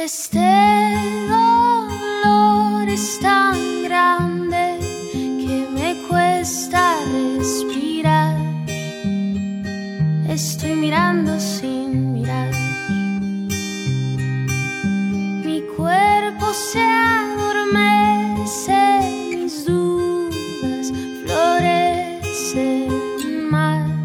Este dolor es tan grande que me cuesta respirar. Estoy mirando sin mirar. Mi cuerpo se adormece, mis dudas florecen más.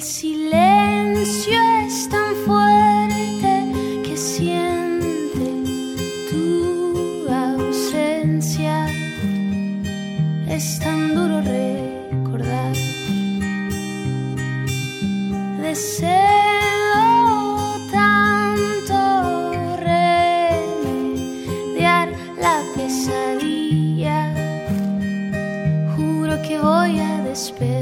El silencio es tan fuerte que siente tu ausencia. Es tan duro recordar. Deseo tanto remediar la pesadilla. Juro que voy a despedir.